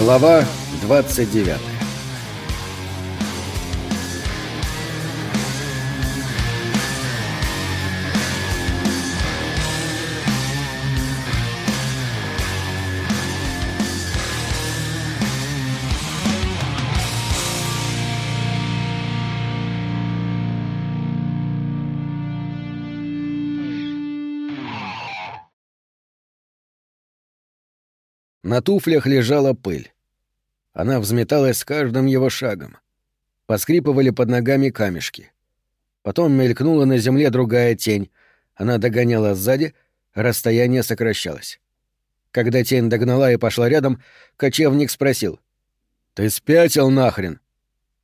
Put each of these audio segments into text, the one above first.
Глава 29 На туфлях лежала пыль. Она взметалась с каждым его шагом. Поскрипывали под ногами камешки. Потом мелькнула на земле другая тень. Она догоняла сзади, расстояние сокращалось. Когда тень догнала и пошла рядом, кочевник спросил. «Ты спятил нахрен?»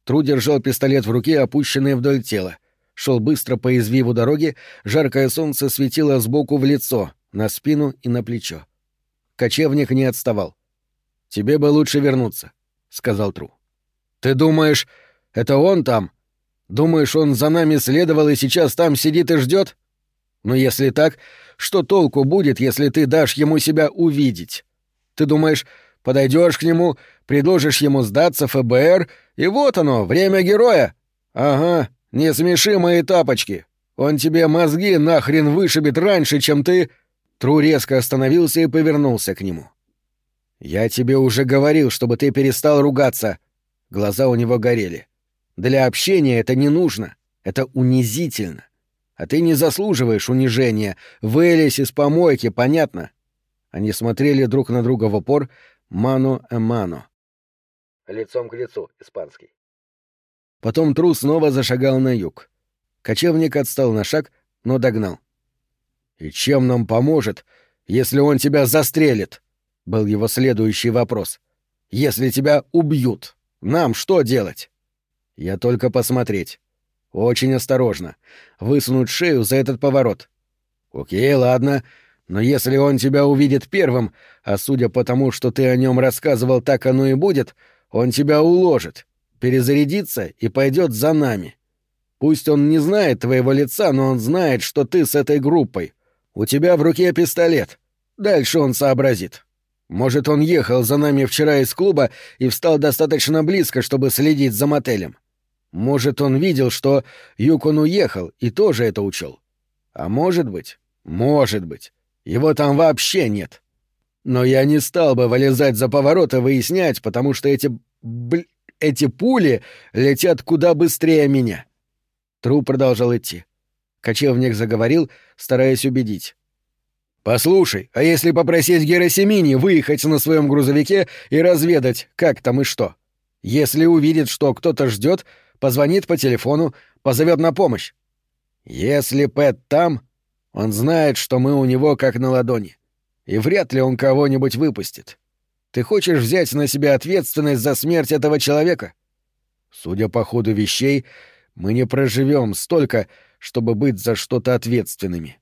Тру держал пистолет в руке, опущенный вдоль тела. Шел быстро по извиву дороги, жаркое солнце светило сбоку в лицо, на спину и на плечо. Кочевник не отставал. «Тебе бы лучше вернуться», — сказал Тру. «Ты думаешь, это он там? Думаешь, он за нами следовал и сейчас там сидит и ждет? Но если так, что толку будет, если ты дашь ему себя увидеть? Ты думаешь, подойдешь к нему, предложишь ему сдаться ФБР, и вот оно, время героя? Ага, не смеши мои тапочки. Он тебе мозги нахрен вышибет раньше, чем ты...» Тру резко остановился и повернулся к нему. «Я тебе уже говорил, чтобы ты перестал ругаться». Глаза у него горели. «Для общения это не нужно. Это унизительно. А ты не заслуживаешь унижения. Вылезь из помойки, понятно?» Они смотрели друг на друга в упор, мано э мано. Лицом к лицу, испанский. Потом Тру снова зашагал на юг. Кочевник отстал на шаг, но догнал. «И чем нам поможет, если он тебя застрелит?» — был его следующий вопрос. «Если тебя убьют, нам что делать?» «Я только посмотреть. Очень осторожно. Высунуть шею за этот поворот». «Окей, ладно. Но если он тебя увидит первым, а судя по тому, что ты о нем рассказывал, так оно и будет, он тебя уложит, перезарядится и пойдет за нами. Пусть он не знает твоего лица, но он знает, что ты с этой группой. У тебя в руке пистолет. Дальше он сообразит. Может, он ехал за нами вчера из клуба и встал достаточно близко, чтобы следить за мотелем. Может, он видел, что Юкон уехал и тоже это учел. А может быть, может быть, его там вообще нет. Но я не стал бы вылезать за поворот и выяснять, потому что эти... Бл... эти пули летят куда быстрее меня. Тру продолжал идти. Кочевник заговорил, стараясь убедить. «Послушай, а если попросить Герасимини выехать на своем грузовике и разведать, как там и что? Если увидит, что кто-то ждет, позвонит по телефону, позовет на помощь. Если Пэт там, он знает, что мы у него как на ладони, и вряд ли он кого-нибудь выпустит. Ты хочешь взять на себя ответственность за смерть этого человека? Судя по ходу вещей, мы не проживем столько, чтобы быть за что-то ответственными.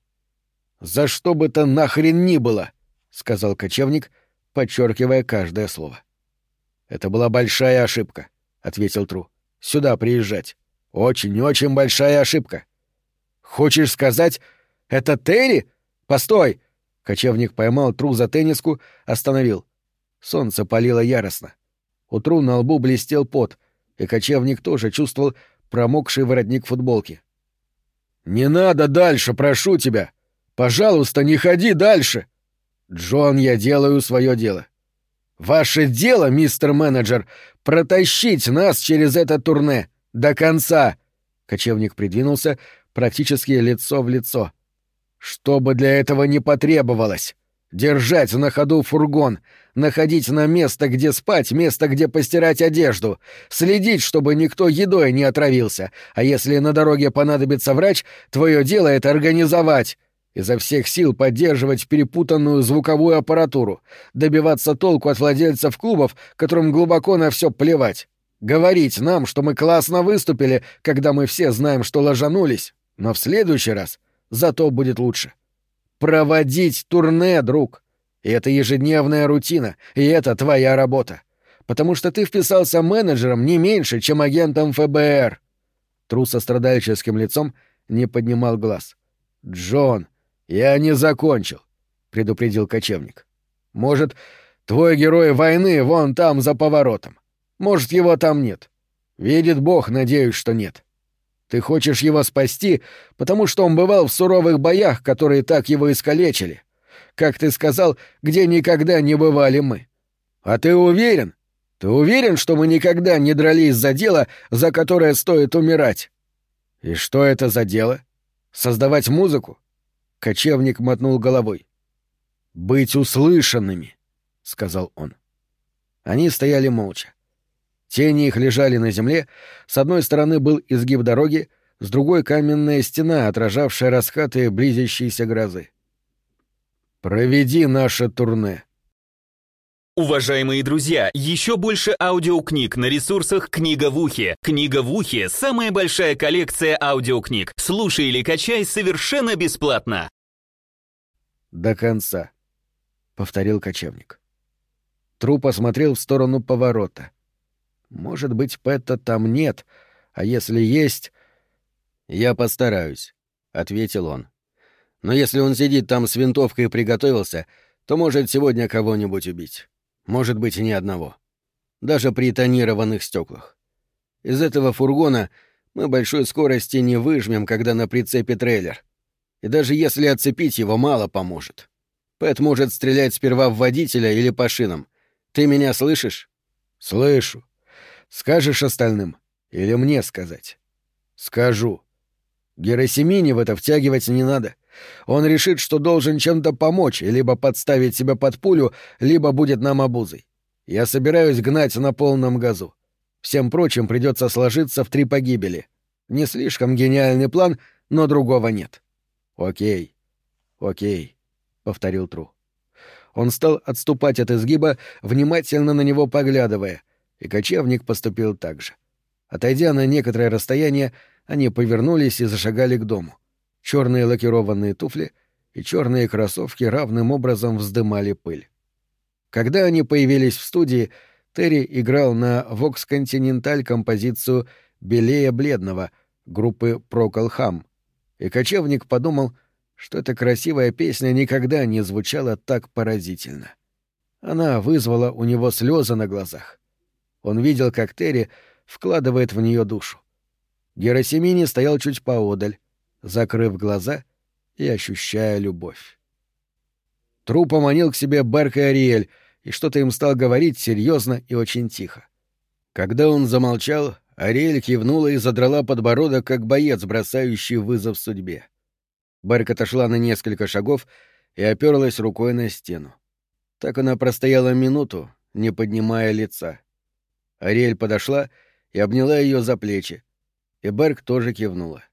«За что бы то нахрен ни было!» — сказал кочевник, подчеркивая каждое слово. «Это была большая ошибка», — ответил Тру. «Сюда приезжать. Очень-очень большая ошибка». «Хочешь сказать, это Терри? Постой!» Кочевник поймал Тру за тенниску, остановил. Солнце палило яростно. У Тру на лбу блестел пот, и кочевник тоже чувствовал промокший воротник футболки. «Не надо дальше, прошу тебя! Пожалуйста, не ходи дальше!» «Джон, я делаю свое дело. Ваше дело, мистер менеджер, протащить нас через это турне до конца!» Кочевник придвинулся практически лицо в лицо. «Что бы для этого не потребовалось!» Держать на ходу фургон, находить на место, где спать, место, где постирать одежду, следить, чтобы никто едой не отравился, а если на дороге понадобится врач, твое дело это организовать. Изо всех сил поддерживать перепутанную звуковую аппаратуру, добиваться толку от владельцев клубов, которым глубоко на все плевать. Говорить нам, что мы классно выступили, когда мы все знаем, что ложанулись, но в следующий раз зато будет лучше. — Проводить турне, друг. И это ежедневная рутина, и это твоя работа. Потому что ты вписался менеджером не меньше, чем агентом ФБР. Трус со страдальческим лицом не поднимал глаз. «Джон, я не закончил», — предупредил кочевник. «Может, Твой герой войны вон там, за поворотом. Может, его там нет. Видит Бог, надеюсь, что нет. Ты хочешь его спасти, потому что он бывал в суровых боях, которые так его искалечили. Как ты сказал, где никогда не бывали мы. А ты уверен? Ты уверен, что мы никогда не дрались за дело, за которое стоит умирать? И что это за дело? Создавать музыку? Кочевник мотнул головой. Быть услышанными, сказал он. Они стояли молча. Тени их лежали на земле, с одной стороны был изгиб дороги, с другой — каменная стена, отражавшая раскаты близящейся грозы. «Проведи наше турне», Уважаемые друзья, еще больше аудиокниг на ресурсах «Книга в ухе». «Книга в ухе» — самая большая коллекция аудиокниг. Слушай или качай совершенно бесплатно. «До конца», — повторил кочевник. Труп осмотрел в сторону поворота. Может быть, Пэта там нет, а если есть... «Я постараюсь», — ответил он. «Но если он сидит там с винтовкой и приготовился, то может сегодня кого-нибудь убить». Может быть, и ни одного. Даже при тонированных стеклах. Из этого фургона мы большой скорости не выжмем, когда на прицепе трейлер. И даже если отцепить его, мало поможет. Пэт может стрелять сперва в водителя или по шинам. Ты меня слышишь? Слышу. Скажешь остальным? Или мне сказать? Скажу. Герасимине в это втягивать не надо. Он решит, что должен чем-то помочь, либо подставить себя под пулю, либо будет нам обузой. Я собираюсь гнать на полном газу. Всем прочим придется сложиться в три погибели. Не слишком гениальный план, но другого нет. Окей. Окей, повторил Тру. Он стал отступать от изгиба, внимательно на него поглядывая, и кочевник поступил так же. Отойдя на некоторое расстояние, они повернулись и зашагали к дому. Черные лакированные туфли и черные кроссовки равным образом вздымали пыль. Когда они появились в студии, Терри играл на Vox Continental композицию «Белее бледного» группы Ham, и кочевник подумал, что эта красивая песня никогда не звучала так поразительно. Она вызвала у него слезы на глазах. Он видел, как Терри вкладывает в нее душу. Герасимини стоял чуть поодаль, закрыв глаза и ощущая любовь. Тру поманил к себе Берк и Ариэль, и что-то им стал говорить серьезно и очень тихо. Когда он замолчал, Ариэль кивнула и задрала подбородок, как боец, бросающий вызов судьбе. Берк отошла на несколько шагов и оперлась рукой на стену. Так она простояла минуту, не поднимая лица. Ариэль подошла и обняла ее за плечи, и Берг тоже кивнула.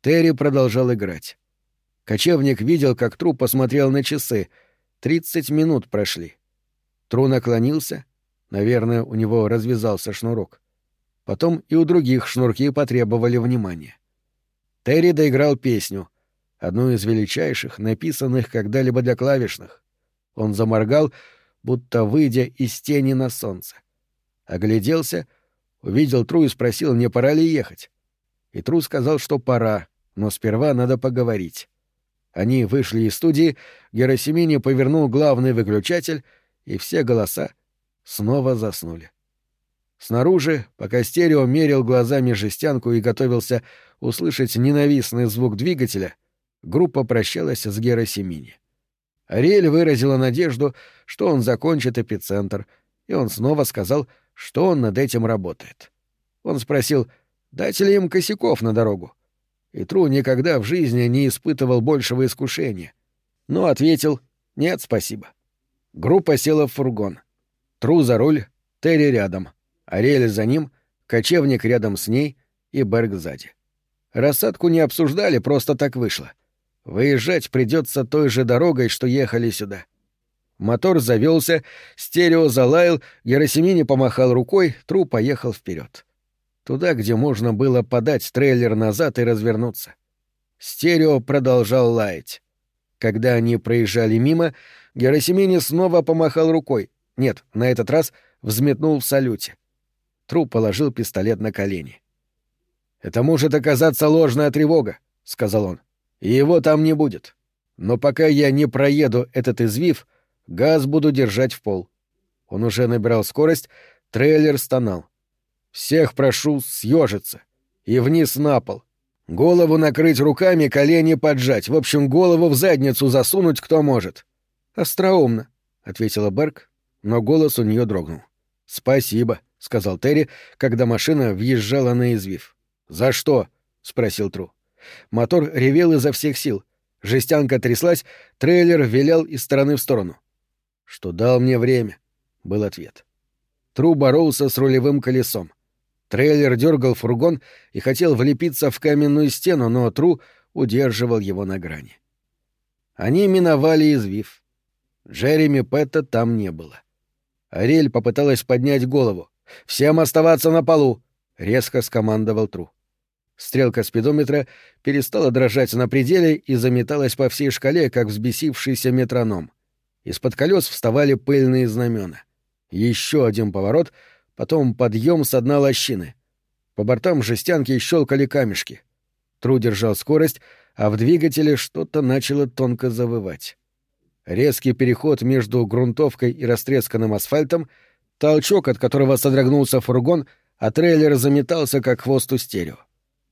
Терри продолжал играть. Кочевник видел, как Тру посмотрел на часы. Тридцать минут прошли. Тру наклонился. Наверное, у него развязался шнурок. Потом и у других шнурки потребовали внимания. Терри доиграл песню, одну из величайших, написанных когда-либо для клавишных. Он заморгал, будто выйдя из тени на солнце. Огляделся, увидел Тру и спросил, не пора ли ехать. И Тру сказал, что пора, но сперва надо поговорить. Они вышли из студии, Герасимини повернул главный выключатель, и все голоса снова заснули. Снаружи, пока стерео мерил глазами жестянку и готовился услышать ненавистный звук двигателя, группа прощалась с Герасимини. Ариэль выразила надежду, что он закончит эпицентр, и он снова сказал, что он над этим работает. Он спросил, дать ли им косяков на дорогу и Тру никогда в жизни не испытывал большего искушения. Но ответил «Нет, спасибо». Группа села в фургон. Тру за руль, Терри рядом, Ариэль за ним, кочевник рядом с ней и Берг сзади. Рассадку не обсуждали, просто так вышло. Выезжать придется той же дорогой, что ехали сюда. Мотор завелся, стерео залаял, Герасимини помахал рукой, Тру поехал вперед. Туда, где можно было подать трейлер назад и развернуться. Стерео продолжал лаять. Когда они проезжали мимо, Герасимини снова помахал рукой. Нет, на этот раз взметнул в салюте. Труп положил пистолет на колени. «Это может оказаться ложная тревога», — сказал он. «И его там не будет. Но пока я не проеду этот извив, Газ буду держать в пол. Он уже набирал скорость, трейлер стонал. Всех прошу съежиться. И вниз на пол. Голову накрыть руками, колени поджать. В общем, голову в задницу засунуть кто может. Остроумно, — ответила Берг, но голос у нее дрогнул. «Спасибо», — сказал Терри, когда машина въезжала на извив. «За что?» — спросил Тру. Мотор ревел изо всех сил. Жестянка тряслась, трейлер вилял из стороны в сторону. «Что дал мне время?» — был ответ. Тру боролся с рулевым колесом. Трейлер дергал фургон и хотел влепиться в каменную стену, но Тру удерживал его на грани. Они миновали извив. Джереми Петта там не было. Ариэль попыталась поднять голову. «Всем оставаться на полу!» — резко скомандовал Тру. Стрелка спидометра перестала дрожать на пределе и заметалась по всей шкале, как взбесившийся метроном. Из-под колес вставали пыльные знамена. Еще один поворот, потом подъем с дна лощины. По бортам жестянки щелкали камешки. Тру держал скорость, а в двигателе что-то начало тонко завывать. Резкий переход между грунтовкой и растресканным асфальтом, толчок, от которого содрогнулся фургон, а трейлер заметался, как хвост у стерео.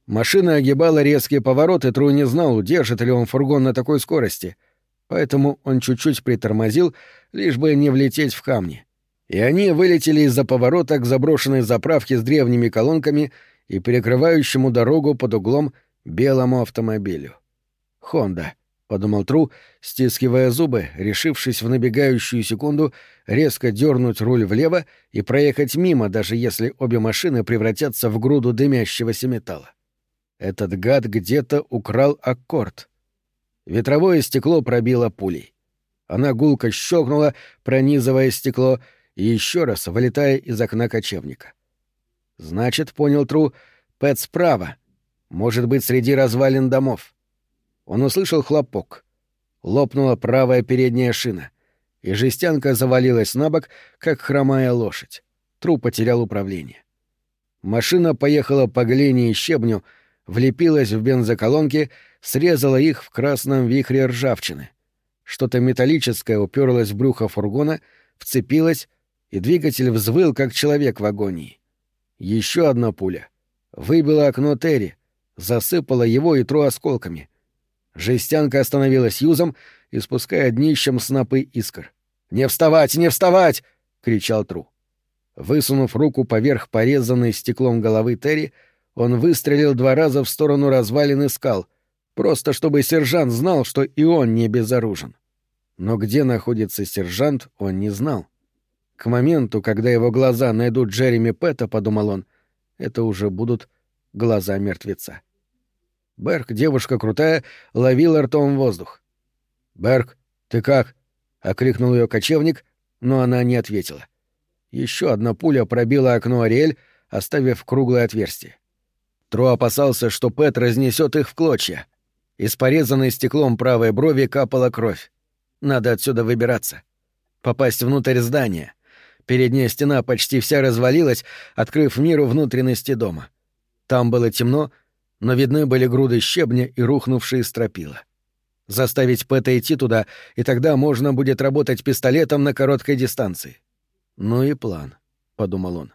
Машина огибала резкие повороты, Тру не знал, удержит ли он фургон на такой скорости, поэтому он чуть-чуть притормозил, лишь бы не влететь в камни. И они вылетели из-за поворота к заброшенной заправке с древними колонками и перекрывающему дорогу под углом белому автомобилю. «Хонда», — подумал Тру, стискивая зубы, решившись в набегающую секунду резко дернуть руль влево и проехать мимо, даже если обе машины превратятся в груду дымящегося металла. Этот гад где-то украл аккорд. Ветровое стекло пробило пулей. Она гулко щелкнула, пронизывая стекло, и еще раз вылетая из окна кочевника. Значит, понял Тру, Пэт справа. Может быть, среди развалин домов. Он услышал хлопок. Лопнула правая передняя шина, и жестянка завалилась на бок, как хромая лошадь. Тру потерял управление. Машина поехала по глине и щебню, влепилась в бензоколонки, срезала их в красном вихре ржавчины. Что-то металлическое уперлось в брюхо фургона, вцепилось, и двигатель взвыл, как человек в агонии. Еще одна пуля. Выбила окно Терри, засыпала его и тру осколками. Жестянка остановилась юзом, испуская днищем снопы искр. «Не вставать! Не вставать!» — кричал Тру. Высунув руку поверх порезанной стеклом головы Терри, он выстрелил два раза в сторону развалины скал, просто чтобы сержант знал, что и он не безоружен. Но где находится сержант, он не знал. К моменту, когда его глаза найдут Джереми Пэта, подумал он, это уже будут глаза мертвеца. Берг, девушка крутая, ловила ртом воздух. «Берг, ты как?» — окликнул ее кочевник, но она не ответила. Еще одна пуля пробила окно Ариэль, оставив круглое отверстие. Тро опасался, что Пэт разнесет их в клочья. Из порезанной стеклом правой брови капала кровь. Надо отсюда выбираться. Попасть внутрь здания. Передняя стена почти вся развалилась, открыв миру внутренности дома. Там было темно, но видны были груды щебня и рухнувшие стропила. Заставить Пэта идти туда, и тогда можно будет работать пистолетом на короткой дистанции. Ну и план, — подумал он.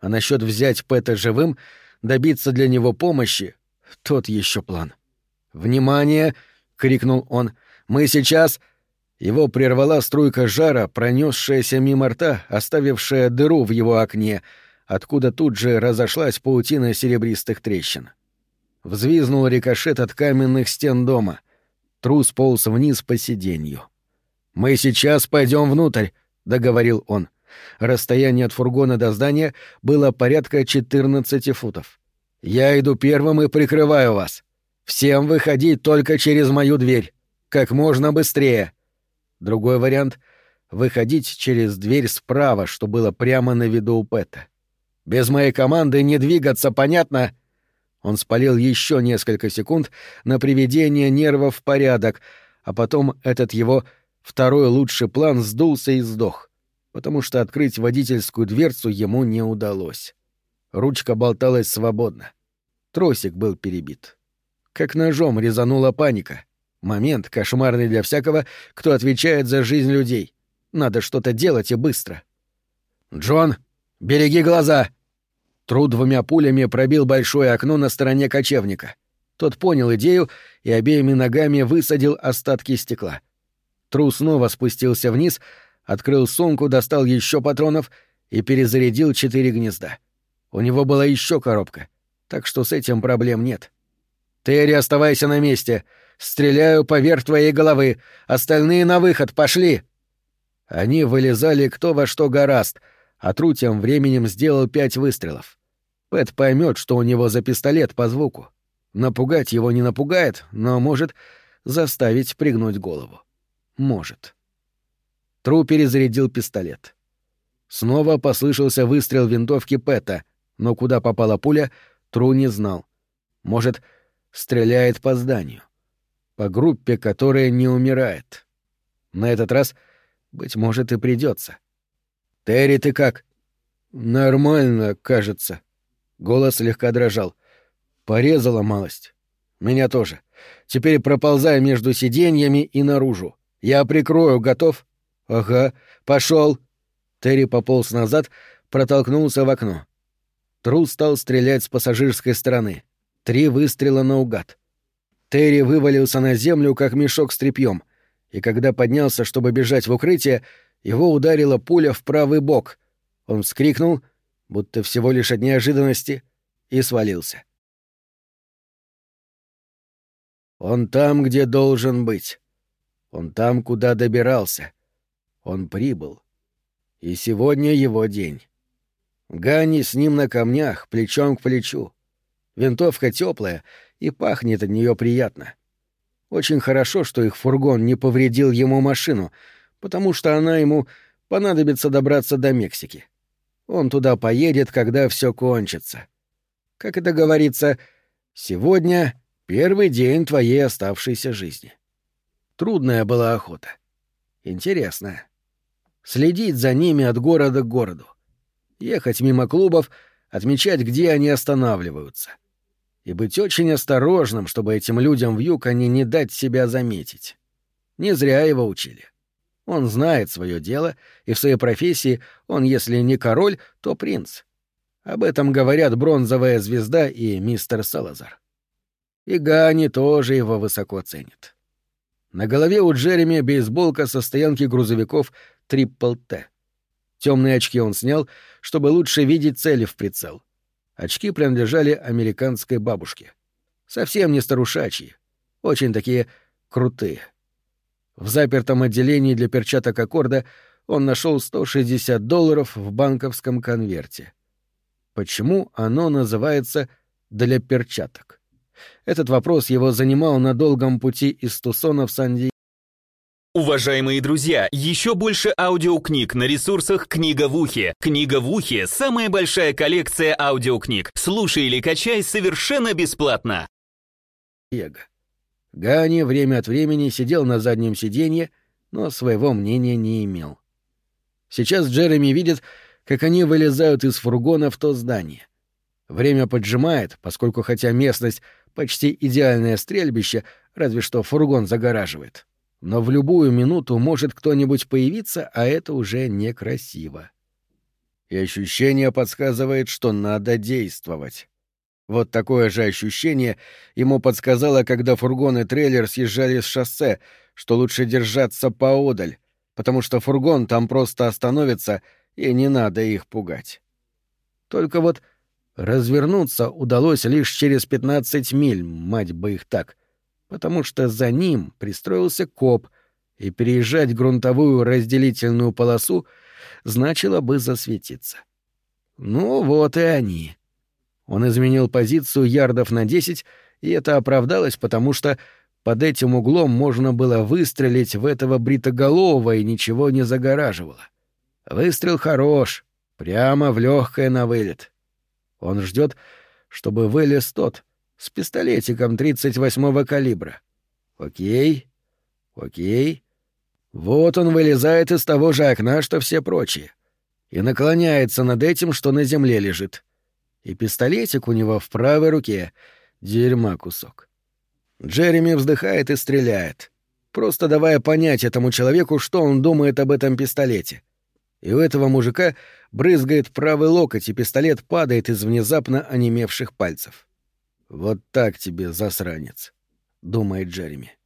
А насчет взять Пэта живым, добиться для него помощи — тот еще план. «Внимание!» — крикнул он. «Мы сейчас...» Его прервала струйка жара, пронесшаяся мимо рта, оставившая дыру в его окне, откуда тут же разошлась паутина серебристых трещин. Взвизнул рикошет от каменных стен дома. Трус полз вниз по сиденью. «Мы сейчас пойдем внутрь», — договорил он. Расстояние от фургона до здания было порядка 14 футов. «Я иду первым и прикрываю вас. Всем выходить только через мою дверь. Как можно быстрее. Другой вариант — выходить через дверь справа, что было прямо на виду у Пэта. Без моей команды не двигаться, понятно? Он спалил еще несколько секунд на приведение нервов в порядок, а потом этот его второй лучший план сдулся и сдох, потому что открыть водительскую дверцу ему не удалось. Ручка болталась свободно. Тросик был перебит. Как ножом резанула паника — Момент, кошмарный для всякого, кто отвечает за жизнь людей. Надо что-то делать и быстро. «Джон, береги глаза!» Тру двумя пулями пробил большое окно на стороне кочевника. Тот понял идею и обеими ногами высадил остатки стекла. Тру снова спустился вниз, открыл сумку, достал еще патронов и перезарядил четыре гнезда. У него была еще коробка, так что с этим проблем нет. «Терри, оставайся на месте. Стреляю поверх твоей головы. Остальные на выход, пошли!» Они вылезали кто во что гораст, а Тру тем временем сделал пять выстрелов. Пэт поймет, что у него за пистолет по звуку. Напугать его не напугает, но может заставить пригнуть голову. Может. Тру перезарядил пистолет. Снова послышался выстрел винтовки Пэта, но куда попала пуля, Тру не знал. Может, стреляет по зданию. По группе, которая не умирает. На этот раз, быть может, и придется. «Терри, ты как?» «Нормально, кажется». Голос слегка дрожал. «Порезала малость. Меня тоже. Теперь проползай между сиденьями и наружу. Я прикрою, готов?» «Ага. Пошел. Терри пополз назад, протолкнулся в окно. Тру стал стрелять с пассажирской стороны. Три выстрела наугад. Терри вывалился на землю, как мешок с тряпьем, и когда поднялся, чтобы бежать в укрытие, его ударила пуля в правый бок. Он вскрикнул, будто всего лишь от неожиданности, и свалился. Он там, где должен быть. Он там, куда добирался. Он прибыл. И сегодня его день. Ганни с ним на камнях, плечом к плечу. Винтовка теплая и пахнет от нее приятно. Очень хорошо, что их фургон не повредил ему машину, потому что она ему понадобится добраться до Мексики. Он туда поедет, когда все кончится. Как это говорится, сегодня первый день твоей оставшейся жизни. Трудная была охота. Интересная. Следить за ними от города к городу ехать мимо клубов, отмечать, где они останавливаются. И быть очень осторожным, чтобы этим людям в Юконе не дать себя заметить. Не зря его учили. Он знает свое дело, и в своей профессии он, если не король, то принц. Об этом говорят бронзовая звезда и мистер Салазар. И Гани тоже его высоко ценит. На голове у Джереми бейсболка со стоянки грузовиков «Трипл Т». Темные очки он снял, чтобы лучше видеть цели в прицел. Очки принадлежали американской бабушке. Совсем не старушачьи. Очень такие крутые. В запертом отделении для перчаток аккорда он нашел 160 долларов в банковском конверте. Почему оно называется «для перчаток»? Этот вопрос его занимал на долгом пути из Тусона в сан Уважаемые друзья, еще больше аудиокниг на ресурсах «Книга в ухе». «Книга в ухе» — самая большая коллекция аудиокниг. Слушай или качай совершенно бесплатно. Его. Гани время от времени сидел на заднем сиденье, но своего мнения не имел. Сейчас Джереми видит, как они вылезают из фургона в то здание. Время поджимает, поскольку хотя местность — почти идеальное стрельбище, разве что фургон загораживает — но в любую минуту может кто-нибудь появиться, а это уже некрасиво. И ощущение подсказывает, что надо действовать. Вот такое же ощущение ему подсказало, когда фургон и трейлер съезжали с шоссе, что лучше держаться поодаль, потому что фургон там просто остановится, и не надо их пугать. Только вот развернуться удалось лишь через 15 миль, мать бы их так, потому что за ним пристроился коп, и переезжать грунтовую разделительную полосу значило бы засветиться. Ну вот и они. Он изменил позицию ярдов на десять, и это оправдалось, потому что под этим углом можно было выстрелить в этого бритоголового и ничего не загораживало. Выстрел хорош, прямо в легкое на вылет. Он ждет, чтобы вылез тот — с пистолетиком 38-го калибра. Окей, окей. Вот он вылезает из того же окна, что все прочие, и наклоняется над этим, что на земле лежит. И пистолетик у него в правой руке. Дерьма кусок. Джереми вздыхает и стреляет. просто давая понять этому человеку, что он думает об этом пистолете. И у этого мужика брызгает правый локоть, и пистолет падает из внезапно онемевших пальцев. «Вот так тебе, засранец», — думает Джереми.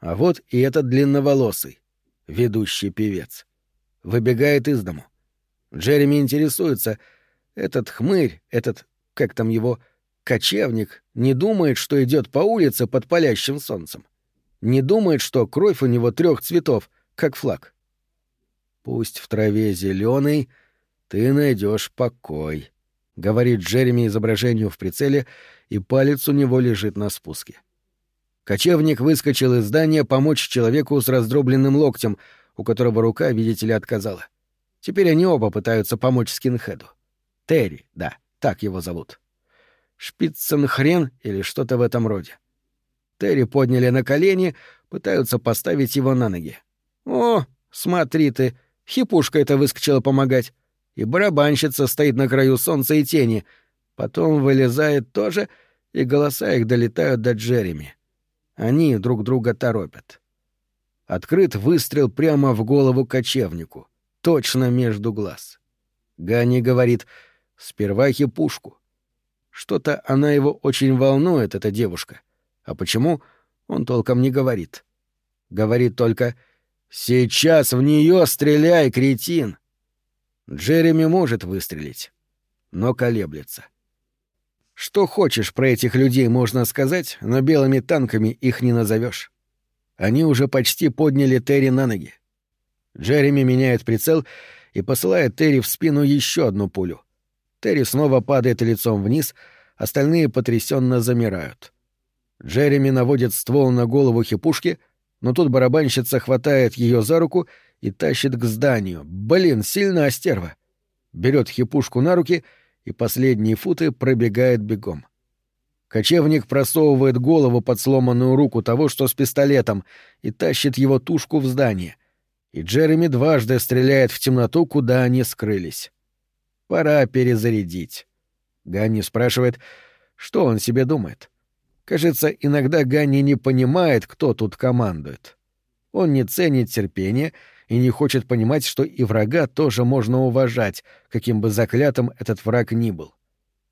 А вот и этот длинноволосый, ведущий певец. Выбегает из дому. Джереми интересуется, этот хмырь, этот, как там его, кочевник, не думает, что идет по улице под палящим солнцем. Не думает, что кровь у него трех цветов, как флаг. Пусть в траве зеленый, ты найдешь покой, говорит Джереми изображению в прицеле, и палец у него лежит на спуске. Кочевник выскочил из здания помочь человеку с раздробленным локтем, у которого рука, видите ли, отказала. Теперь они оба пытаются помочь скинхеду. Терри, да, так его зовут. Шпиценхрен или что-то в этом роде. Терри подняли на колени, пытаются поставить его на ноги. «О, смотри ты, хипушка это выскочила помогать. И барабанщица стоит на краю солнца и тени. Потом вылезает тоже, и голоса их долетают до Джереми. Они друг друга торопят. Открыт выстрел прямо в голову кочевнику, точно между глаз. Ганни говорит «Сперва хипушку». Что-то она его очень волнует, эта девушка. А почему, он толком не говорит. Говорит только «Сейчас в нее стреляй, кретин!» Джереми может выстрелить, но колеблется. Что хочешь про этих людей можно сказать, но белыми танками их не назовешь. Они уже почти подняли Терри на ноги. Джереми меняет прицел и посылает Терри в спину еще одну пулю. Терри снова падает лицом вниз, остальные потрясенно замирают. Джереми наводит ствол на голову хипушки, но тут барабанщица хватает ее за руку и тащит к зданию. Блин, сильно стерва. Берет хипушку на руки и последние футы пробегает бегом. Кочевник просовывает голову под сломанную руку того, что с пистолетом, и тащит его тушку в здание. И Джереми дважды стреляет в темноту, куда они скрылись. Пора перезарядить. Ганни спрашивает, что он себе думает. Кажется, иногда Ганни не понимает, кто тут командует. Он не ценит терпение и не хочет понимать, что и врага тоже можно уважать, каким бы заклятым этот враг ни был.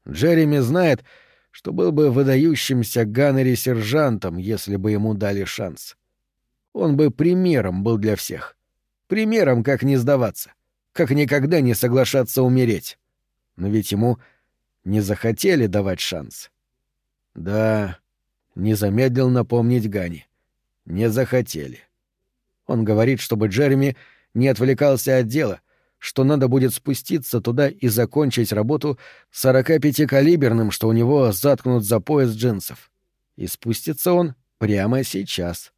Джереми знает, что был бы выдающимся Ганнери-сержантом, если бы ему дали шанс. Он бы примером был для всех. Примером, как не сдаваться, как никогда не соглашаться умереть. Но ведь ему не захотели давать шанс. Да, не замедлил напомнить Гани. Не захотели. Он говорит, чтобы Джереми не отвлекался от дела, что надо будет спуститься туда и закончить работу 45-калиберным, что у него заткнут за пояс джинсов. И спустится он прямо сейчас.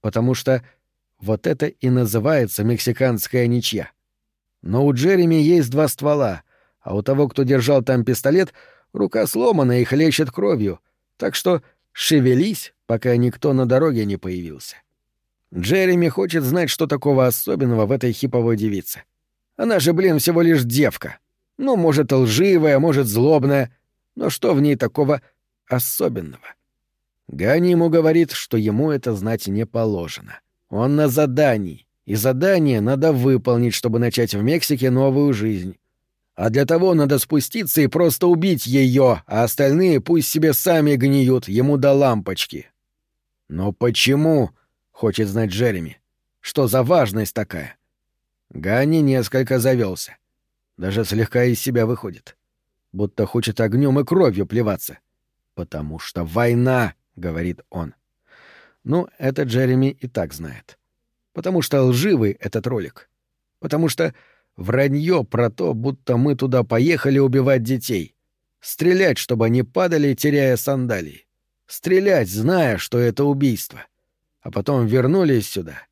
Потому что вот это и называется мексиканская ничья. Но у Джереми есть два ствола, а у того, кто держал там пистолет, рука сломана и хлещет кровью, так что шевелись, пока никто на дороге не появился. Джереми хочет знать, что такого особенного в этой хиповой девице. Она же, блин, всего лишь девка. Ну, может, лживая, может, злобная. Но что в ней такого особенного? Гани ему говорит, что ему это знать не положено. Он на задании, и задание надо выполнить, чтобы начать в Мексике новую жизнь. А для того надо спуститься и просто убить ее, а остальные пусть себе сами гниют, ему до лампочки. Но почему? Хочет знать Джереми. Что за важность такая? Ганни несколько завелся. Даже слегка из себя выходит. Будто хочет огнем и кровью плеваться. «Потому что война!» — говорит он. Ну, это Джереми и так знает. Потому что лживый этот ролик. Потому что Вранье про то, будто мы туда поехали убивать детей. Стрелять, чтобы они падали, теряя сандалии. Стрелять, зная, что это убийство. А потом вернулись сюда.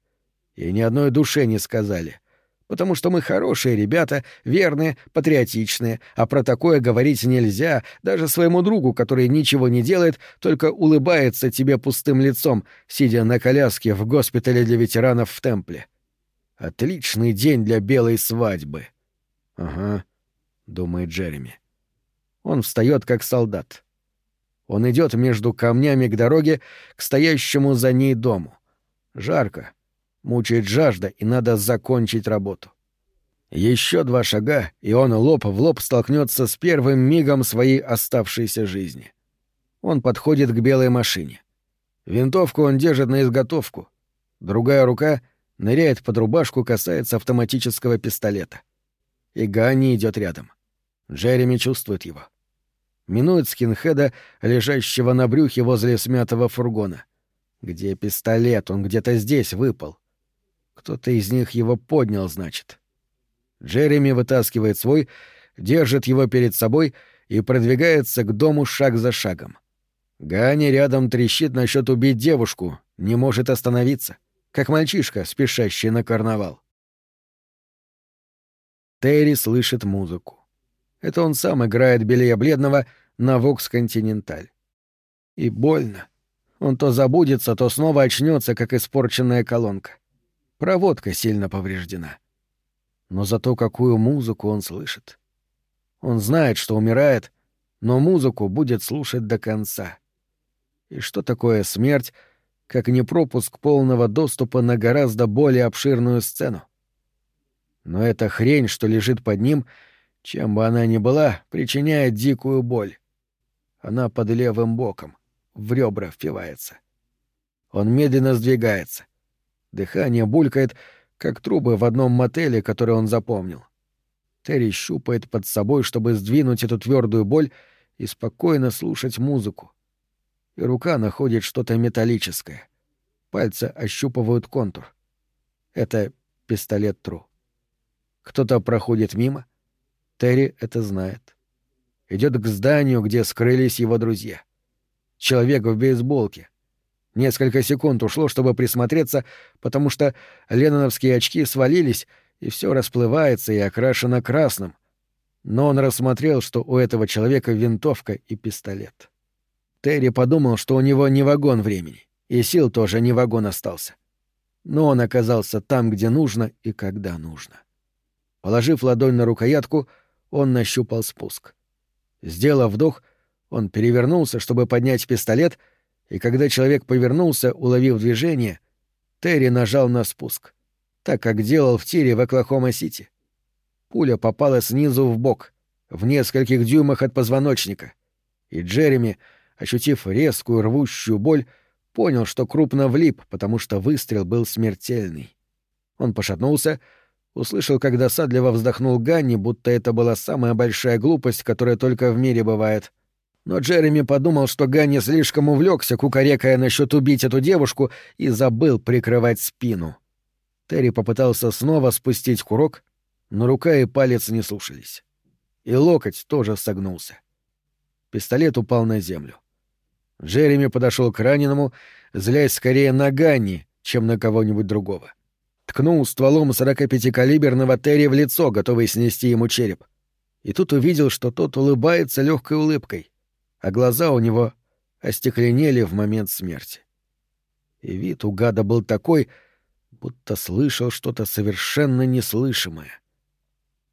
И ни одной душе не сказали. Потому что мы хорошие ребята, верные, патриотичные, а про такое говорить нельзя даже своему другу, который ничего не делает, только улыбается тебе пустым лицом, сидя на коляске в госпитале для ветеранов в Темпле. Отличный день для белой свадьбы. Ага, думает Джереми. Он встает как солдат. Он идет между камнями к дороге, к стоящему за ней дому. Жарко, мучает жажда, и надо закончить работу. Еще два шага, и он лоб в лоб столкнется с первым мигом своей оставшейся жизни. Он подходит к белой машине. Винтовку он держит на изготовку. Другая рука ныряет под рубашку, касается автоматического пистолета. И Ганни идет рядом. Джереми чувствует его. Минует скинхеда, лежащего на брюхе возле смятого фургона. Где пистолет? Он где-то здесь выпал. Кто-то из них его поднял, значит. Джереми вытаскивает свой, держит его перед собой и продвигается к дому шаг за шагом. Ганя рядом трещит насчет убить девушку, не может остановиться, как мальчишка, спешащий на карнавал. Терри слышит музыку. Это он сам играет Белея Бледного на Вокс Континенталь. И больно. Он то забудется, то снова очнется, как испорченная колонка. Проводка сильно повреждена. Но зато какую музыку он слышит. Он знает, что умирает, но музыку будет слушать до конца. И что такое смерть, как не пропуск полного доступа на гораздо более обширную сцену? Но эта хрень, что лежит под ним, чем бы она ни была, причиняет дикую боль. Она под левым боком, в ребра впивается. Он медленно сдвигается. Дыхание булькает, как трубы в одном мотеле, который он запомнил. Терри щупает под собой, чтобы сдвинуть эту твердую боль и спокойно слушать музыку. И рука находит что-то металлическое. Пальцы ощупывают контур. Это пистолет Тру. Кто-то проходит мимо. Терри это знает. Идет к зданию, где скрылись его друзья. Человек в бейсболке. Несколько секунд ушло, чтобы присмотреться, потому что ленноновские очки свалились, и все расплывается и окрашено красным. Но он рассмотрел, что у этого человека винтовка и пистолет. Терри подумал, что у него не вагон времени, и сил тоже не вагон остался. Но он оказался там, где нужно и когда нужно. Положив ладонь на рукоятку, он нащупал спуск. Сделав вдох, он перевернулся, чтобы поднять пистолет — и когда человек повернулся, уловив движение, Терри нажал на спуск, так как делал в тире в Оклахома-Сити. Пуля попала снизу в бок, в нескольких дюймах от позвоночника, и Джереми, ощутив резкую рвущую боль, понял, что крупно влип, потому что выстрел был смертельный. Он пошатнулся, услышал, как досадливо вздохнул Ганни, будто это была самая большая глупость, которая только в мире бывает — но Джереми подумал, что Ганни слишком увлекся, кукарекая насчет убить эту девушку, и забыл прикрывать спину. Терри попытался снова спустить курок, но рука и палец не слушались. И локоть тоже согнулся. Пистолет упал на землю. Джереми подошел к раненому, злясь скорее на Ганни, чем на кого-нибудь другого. Ткнул стволом 45-калиберного Терри в лицо, готовый снести ему череп. И тут увидел, что тот улыбается легкой улыбкой а глаза у него остекленели в момент смерти. И вид у гада был такой, будто слышал что-то совершенно неслышимое.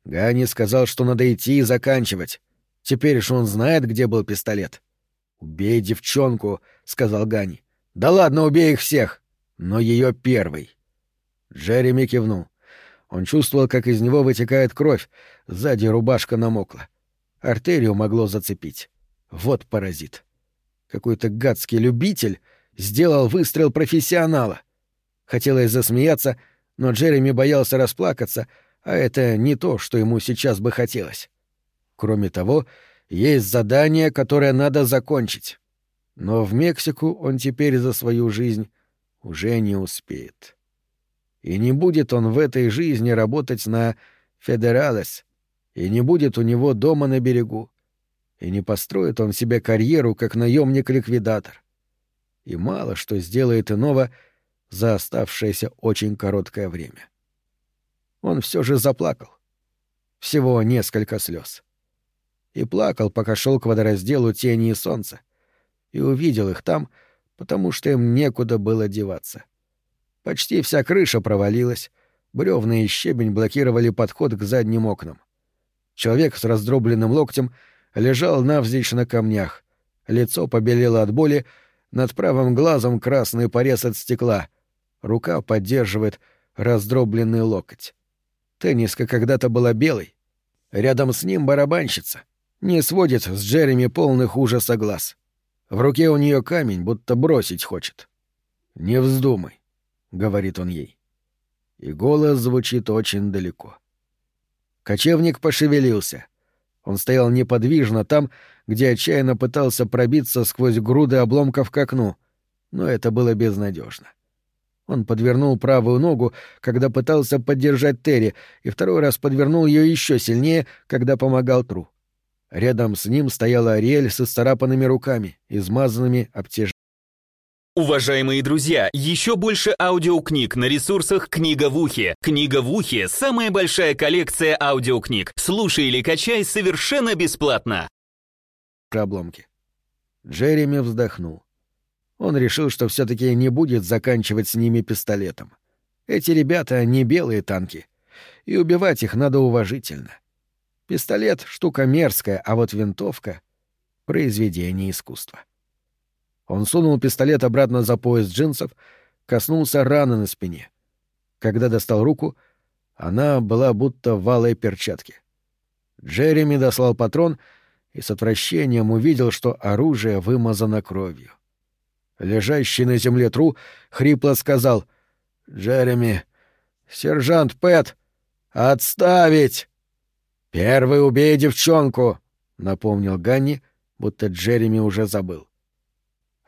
Гани сказал, что надо идти и заканчивать. Теперь же он знает, где был пистолет. «Убей девчонку», — сказал Гани. «Да ладно, убей их всех, но ее первый». Джереми кивнул. Он чувствовал, как из него вытекает кровь, сзади рубашка намокла. Артерию могло зацепить. Вот паразит. Какой-то гадский любитель сделал выстрел профессионала. Хотелось засмеяться, но Джереми боялся расплакаться, а это не то, что ему сейчас бы хотелось. Кроме того, есть задание, которое надо закончить. Но в Мексику он теперь за свою жизнь уже не успеет. И не будет он в этой жизни работать на Федералес, и не будет у него дома на берегу, и не построит он себе карьеру как наемник-ликвидатор. И мало что сделает иного за оставшееся очень короткое время. Он все же заплакал. Всего несколько слез. И плакал, пока шел к водоразделу тени и солнца, и увидел их там, потому что им некуда было деваться. Почти вся крыша провалилась, бревна и щебень блокировали подход к задним окнам. Человек с раздробленным локтем — лежал навзничь на камнях. Лицо побелело от боли, над правым глазом красный порез от стекла, Рука поддерживает раздробленный локоть. Тенниска когда-то была белой. Рядом с ним барабанщица. Не сводит с Джереми полных ужаса глаз. В руке у нее камень, будто бросить хочет. «Не вздумай», — говорит он ей. И голос звучит очень далеко. Кочевник пошевелился. Он стоял неподвижно там, где отчаянно пытался пробиться сквозь груды обломков к окну, но это было безнадежно. Он подвернул правую ногу, когда пытался поддержать Терри, и второй раз подвернул ее еще сильнее, когда помогал Тру. Рядом с ним стояла Ариэль со исцарапанными руками, измазанными обтяжением. Уважаемые друзья, еще больше аудиокниг на ресурсах «Книга в ухе». «Книга в ухе» — самая большая коллекция аудиокниг. Слушай или качай совершенно бесплатно. Обломки. Джереми вздохнул. Он решил, что все таки не будет заканчивать с ними пистолетом. Эти ребята не белые танки, и убивать их надо уважительно. Пистолет — штука мерзкая, а вот винтовка — произведение искусства. Он сунул пистолет обратно за пояс джинсов, коснулся раны на спине. Когда достал руку, она была будто в валой перчатке. Джереми дослал патрон и с отвращением увидел, что оружие вымазано кровью. Лежащий на земле Тру хрипло сказал «Джереми, сержант Пэт, отставить!» «Первый убей девчонку!» — напомнил Ганни, будто Джереми уже забыл.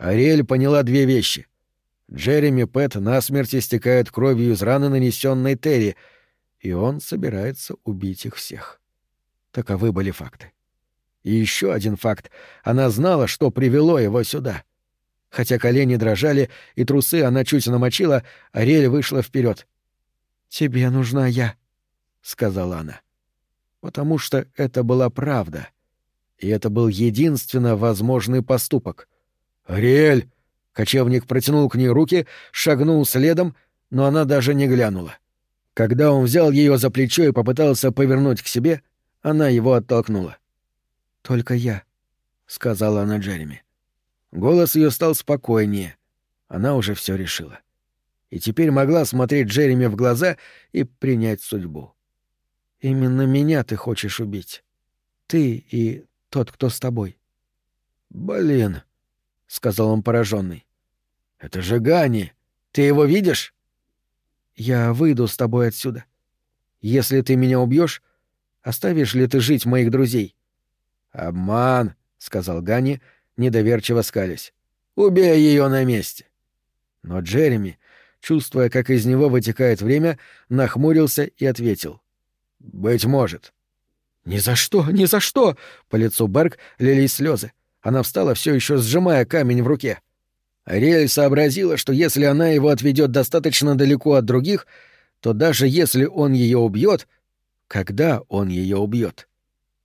Ариэль поняла две вещи. Джереми Пэт насмерть истекает кровью из раны, нанесенной Терри, и он собирается убить их всех. Таковы были факты. И еще один факт. Она знала, что привело его сюда — Хотя колени дрожали и трусы она чуть намочила, Ариэль вышла вперед. «Тебе нужна я», — сказала она. Потому что это была правда. И это был единственно возможный поступок. «Ариэль!» — кочевник протянул к ней руки, шагнул следом, но она даже не глянула. Когда он взял ее за плечо и попытался повернуть к себе, она его оттолкнула. «Только я», — сказала она Джереми. Голос ее стал спокойнее. Она уже все решила. И теперь могла смотреть Джереми в глаза и принять судьбу. «Именно меня ты хочешь убить. Ты и тот, кто с тобой». «Блин», — сказал он пораженный. «Это же Гани. Ты его видишь?» «Я выйду с тобой отсюда. Если ты меня убьешь, оставишь ли ты жить моих друзей?» «Обман», — сказал Гани, — недоверчиво скались. «Убей ее на месте!» Но Джереми, чувствуя, как из него вытекает время, нахмурился и ответил. «Быть может». «Ни за что, ни за что!» По лицу Берг лились слезы. Она встала, все еще сжимая камень в руке. Ариэль сообразила, что если она его отведет достаточно далеко от других, то даже если он ее убьет, когда он ее убьет,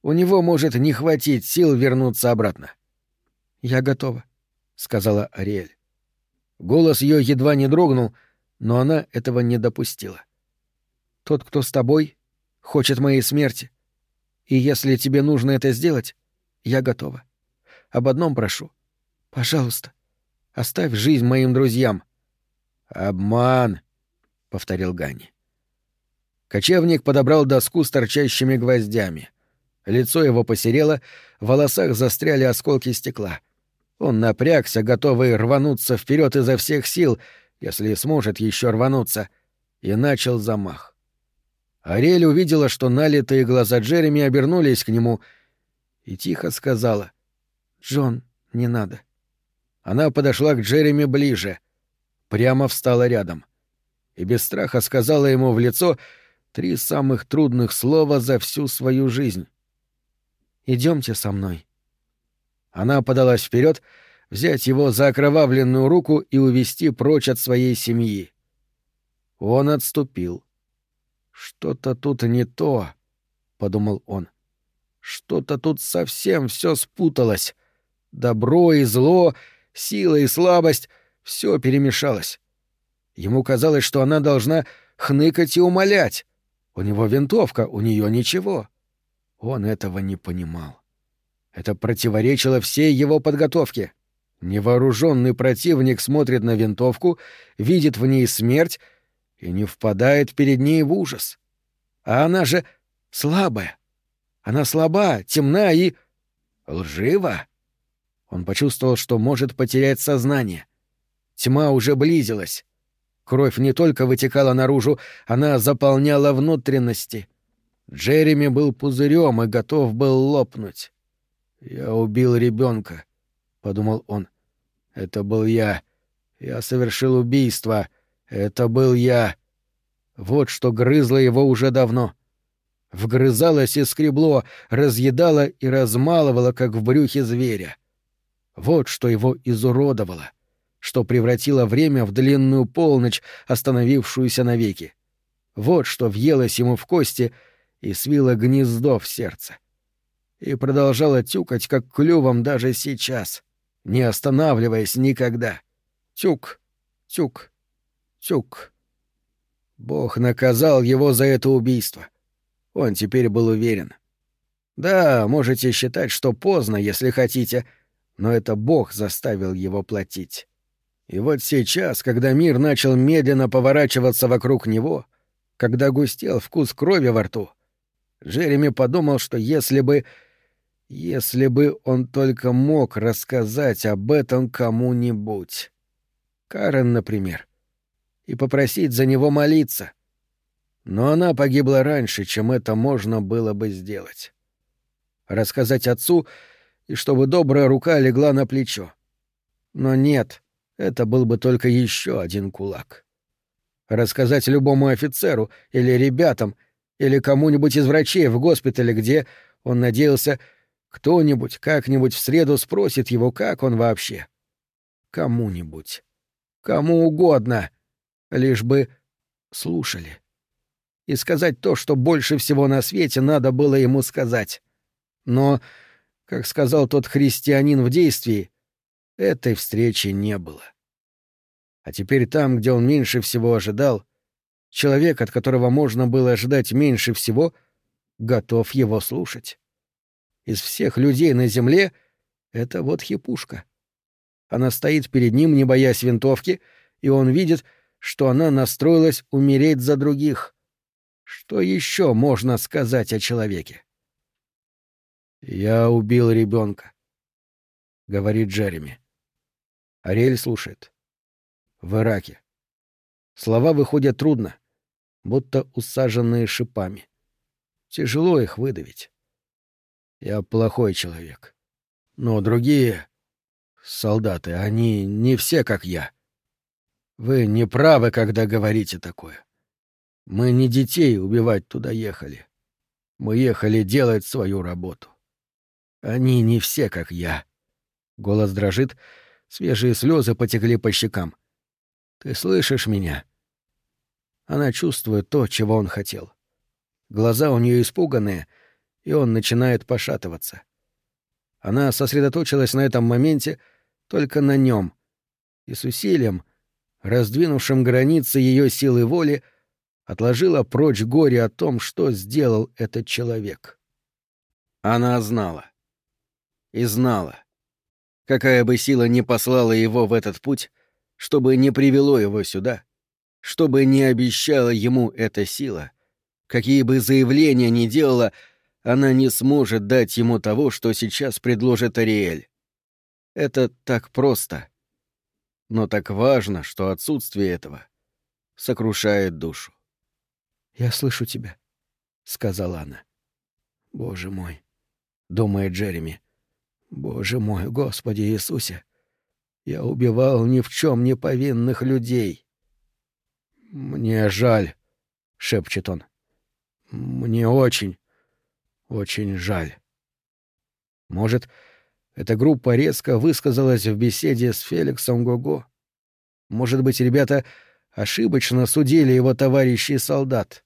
у него может не хватить сил вернуться обратно. «Я готова», — сказала Ариэль. Голос ее едва не дрогнул, но она этого не допустила. «Тот, кто с тобой, хочет моей смерти. И если тебе нужно это сделать, я готова. Об одном прошу. Пожалуйста, оставь жизнь моим друзьям». «Обман», — повторил Гани. Кочевник подобрал доску с торчащими гвоздями. Лицо его посерело, в волосах застряли осколки стекла — он напрягся, готовый рвануться вперед изо всех сил, если сможет еще рвануться, и начал замах. Ариэль увидела, что налитые глаза Джереми обернулись к нему, и тихо сказала «Джон, не надо». Она подошла к Джереми ближе, прямо встала рядом и без страха сказала ему в лицо три самых трудных слова за всю свою жизнь. «Идемте со мной». Она подалась вперед, взять его за окровавленную руку и увести прочь от своей семьи. Он отступил. «Что-то тут не то», — подумал он. «Что-то тут совсем все спуталось. Добро и зло, сила и слабость — все перемешалось. Ему казалось, что она должна хныкать и умолять. У него винтовка, у нее ничего. Он этого не понимал. Это противоречило всей его подготовке. Невооруженный противник смотрит на винтовку, видит в ней смерть и не впадает перед ней в ужас. А она же слабая. Она слаба, темна и... лжива. Он почувствовал, что может потерять сознание. Тьма уже близилась. Кровь не только вытекала наружу, она заполняла внутренности. Джереми был пузырем и готов был лопнуть. «Я убил ребенка, подумал он. «Это был я. Я совершил убийство. Это был я». Вот что грызло его уже давно. Вгрызалось и скребло, разъедало и размалывало, как в брюхе зверя. Вот что его изуродовало, что превратило время в длинную полночь, остановившуюся навеки. Вот что въелось ему в кости и свило гнездо в сердце. И продолжало тюкать, как клювом даже сейчас, не останавливаясь никогда. Тюк, тюк, тюк. Бог наказал его за это убийство. Он теперь был уверен. Да, можете считать, что поздно, если хотите — но это Бог заставил его платить. И вот сейчас, когда мир начал медленно поворачиваться вокруг него, когда густел вкус крови во рту, Джереми подумал, что если бы... если бы он только мог рассказать об этом кому-нибудь. Карен, например, и попросить за него молиться. Но она погибла раньше, чем это можно было бы сделать. Рассказать отцу — и чтобы добрая рука легла на плечо. Но нет, это был бы только еще один кулак. Рассказать любому офицеру или ребятам, или кому-нибудь из врачей в госпитале, где, он надеялся, кто-нибудь как-нибудь в среду спросит его, как он вообще. Кому-нибудь. Кому угодно. Лишь бы слушали. И сказать то, что больше всего на свете надо было ему сказать. Но как сказал тот христианин в действии, этой встречи не было. А теперь там, где он меньше всего ожидал, человек, от которого можно было ожидать меньше всего, готов его слушать. Из всех людей на земле это вот хипушка. Она стоит перед ним, не боясь винтовки, и он видит, что она настроилась умереть за других. Что еще можно сказать о человеке? «Я убил ребенка», — говорит Джереми. Ариэль слушает. В Ираке. Слова выходят трудно, будто усаженные шипами. Тяжело их выдавить. Я плохой человек. Но другие солдаты, они не все как я. Вы не правы, когда говорите такое. Мы не детей убивать туда ехали. Мы ехали делать свою работу. Они не все, как я. Голос дрожит, свежие слезы потекли по щекам. Ты слышишь меня? Она чувствует то, чего он хотел. Глаза у нее испуганные, и он начинает пошатываться. Она сосредоточилась на этом моменте только на нем, и с усилием, раздвинувшим границы ее силы воли, отложила прочь горе о том, что сделал этот человек. Она знала и знала. Какая бы сила ни послала его в этот путь, чтобы не привело его сюда, чтобы не обещала ему эта сила, какие бы заявления ни делала, она не сможет дать ему того, что сейчас предложит Ариэль. Это так просто. Но так важно, что отсутствие этого сокрушает душу. «Я слышу тебя», — сказала она. «Боже мой», — думает Джереми, Боже мой, Господи Иисусе! Я убивал ни в чем не повинных людей. Мне жаль, шепчет он. Мне очень, очень жаль. Может, эта группа резко высказалась в беседе с Феликсом Гого. Может быть, ребята ошибочно судили его товарищей солдат.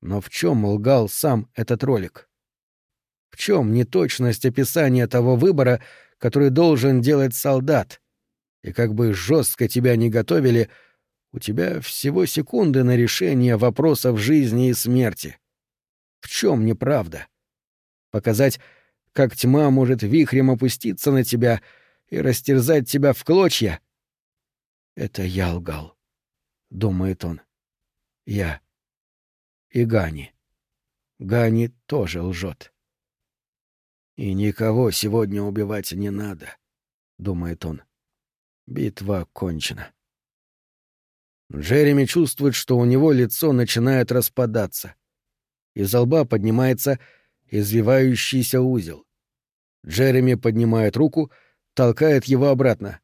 Но в чем лгал сам этот ролик? В чем неточность описания того выбора, который должен делать солдат? И как бы жестко тебя не готовили, у тебя всего секунды на решение вопросов жизни и смерти. В чем неправда? Показать, как тьма может вихрем опуститься на тебя и растерзать тебя в клочья. Это я лгал, — думает он. Я. И Гани. Гани тоже лжет. И никого сегодня убивать не надо, — думает он. Битва кончена. Джереми чувствует, что у него лицо начинает распадаться. Из лба поднимается извивающийся узел. Джереми поднимает руку, толкает его обратно.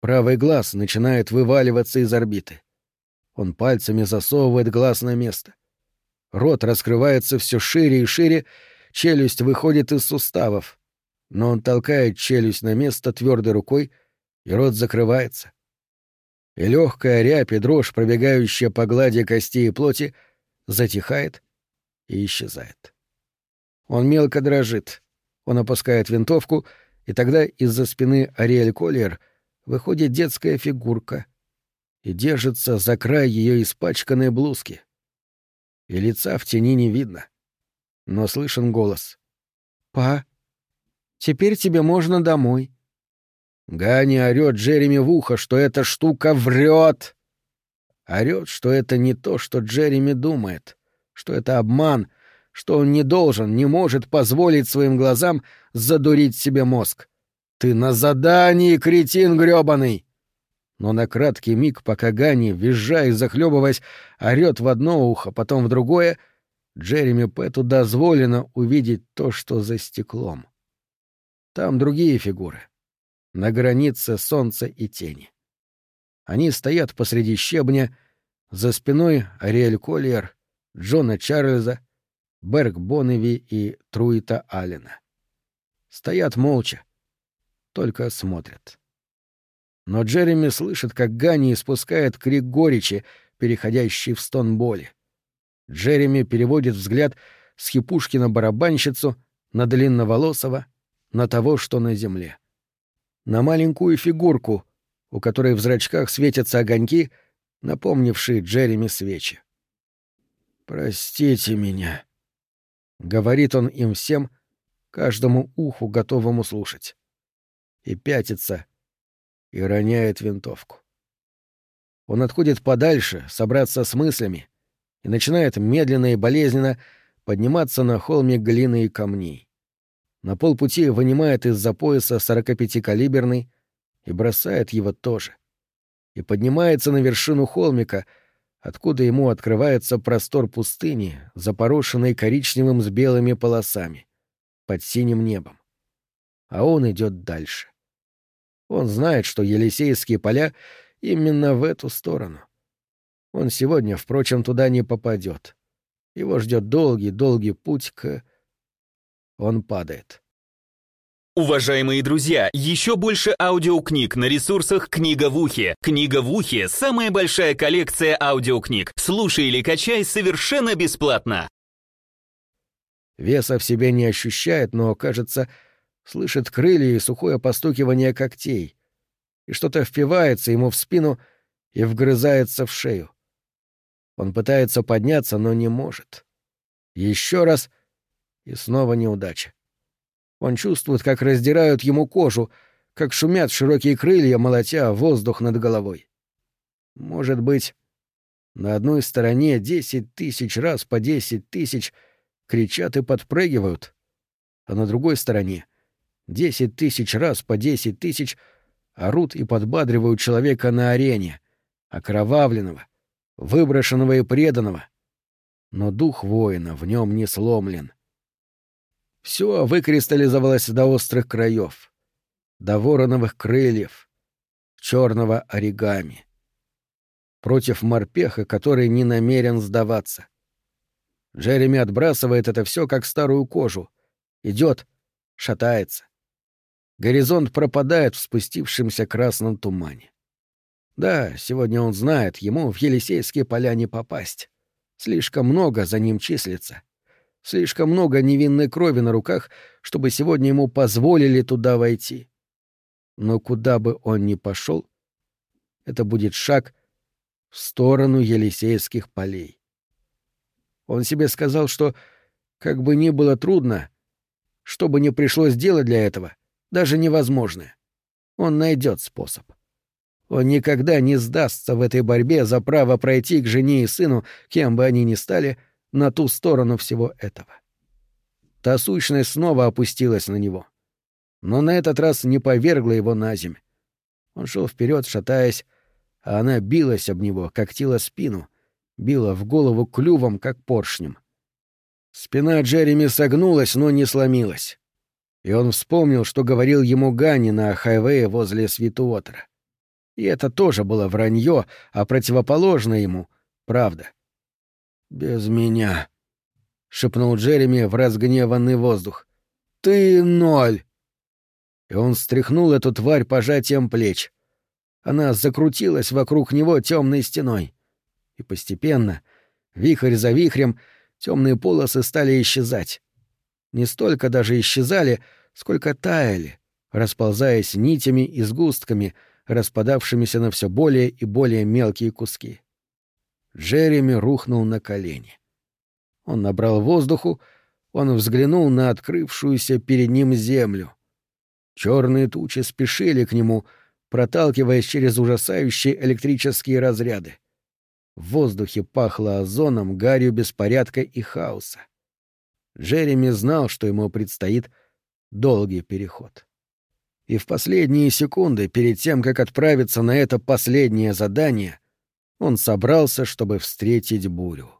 Правый глаз начинает вываливаться из орбиты. Он пальцами засовывает глаз на место. Рот раскрывается все шире и шире, челюсть выходит из суставов. Но он толкает челюсть на место твердой рукой, и рот закрывается. И легкая рябь и дрожь, пробегающая по глади костей и плоти, затихает и исчезает. Он мелко дрожит. Он опускает винтовку, и тогда из-за спины Ариэль Коллиер выходит детская фигурка и держится за край ее испачканной блузки. И лица в тени не видно. Но слышен голос. «Па, теперь тебе можно домой». Гани орёт Джереми в ухо, что эта штука врет. Орёт, что это не то, что Джереми думает, что это обман — что он не должен, не может позволить своим глазам задурить себе мозг. «Ты на задании, кретин грёбаный!» Но на краткий миг, пока Гани, визжа и захлебываясь, орёт в одно ухо, потом в другое, Джереми Пэту дозволено увидеть то, что за стеклом. Там другие фигуры. На границе солнца и тени. Они стоят посреди щебня, за спиной Ариэль Коллиер, Джона Чарльза, Берг Бонневи и Труита Аллена. Стоят молча, только смотрят. Но Джереми слышит, как Гани испускает крик горечи, переходящий в стон боли. Джереми переводит взгляд с хипушки на барабанщицу, на длинноволосого, на того, что на земле. На маленькую фигурку, у которой в зрачках светятся огоньки, напомнившие Джереми свечи. «Простите меня», Говорит он им всем, каждому уху, готовому слушать. И пятится, и роняет винтовку. Он отходит подальше, собраться с мыслями, и начинает медленно и болезненно подниматься на холмик глины и камней. На полпути вынимает из-за пояса 45-калиберный и бросает его тоже. И поднимается на вершину холмика — откуда ему открывается простор пустыни, запорошенный коричневым с белыми полосами, под синим небом. А он идет дальше. Он знает, что Елисейские поля именно в эту сторону. Он сегодня, впрочем, туда не попадет. Его ждет долгий-долгий путь к... Он падает. Уважаемые друзья, еще больше аудиокниг на ресурсах «Книга в ухе». «Книга в ухе» — самая большая коллекция аудиокниг. Слушай или качай совершенно бесплатно. Веса в себе не ощущает, но, кажется, слышит крылья и сухое постукивание когтей. И что-то впивается ему в спину и вгрызается в шею. Он пытается подняться, но не может. Еще раз — и снова неудача. Он чувствует, как раздирают ему кожу, как шумят широкие крылья, молотя воздух над головой. Может быть, на одной стороне десять тысяч раз по десять тысяч кричат и подпрыгивают, а на другой стороне десять тысяч раз по десять тысяч орут и подбадривают человека на арене, окровавленного, выброшенного и преданного. Но дух воина в нем не сломлен — все выкристаллизовалось до острых краев, до вороновых крыльев, черного оригами. Против морпеха, который не намерен сдаваться. Джереми отбрасывает это все как старую кожу. Идет, шатается. Горизонт пропадает в спустившемся красном тумане. Да, сегодня он знает, ему в Елисейские поля не попасть. Слишком много за ним числится. Слишком много невинной крови на руках, чтобы сегодня ему позволили туда войти. Но куда бы он ни пошел, это будет шаг в сторону Елисейских полей. Он себе сказал, что, как бы ни было трудно, что бы ни пришлось делать для этого, даже невозможное, Он найдет способ. Он никогда не сдастся в этой борьбе за право пройти к жене и сыну, кем бы они ни стали, на ту сторону всего этого. Та сущность снова опустилась на него. Но на этот раз не повергла его на земь. Он шел вперед, шатаясь, а она билась об него, когтила спину, била в голову клювом, как поршнем. Спина Джереми согнулась, но не сломилась. И он вспомнил, что говорил ему Ганни на хайвее возле Свитуотера. И это тоже было вранье, а противоположное ему — правда. «Без меня», — шепнул Джереми в разгневанный воздух. «Ты ноль!» И он стряхнул эту тварь пожатием плеч. Она закрутилась вокруг него темной стеной. И постепенно, вихрь за вихрем, темные полосы стали исчезать. Не столько даже исчезали, сколько таяли, расползаясь нитями и сгустками, распадавшимися на все более и более мелкие куски. Джереми рухнул на колени. Он набрал воздуху, он взглянул на открывшуюся перед ним землю. Черные тучи спешили к нему, проталкиваясь через ужасающие электрические разряды. В воздухе пахло озоном, гарью беспорядка и хаоса. Джереми знал, что ему предстоит долгий переход. И в последние секунды, перед тем, как отправиться на это последнее задание, он собрался, чтобы встретить бурю.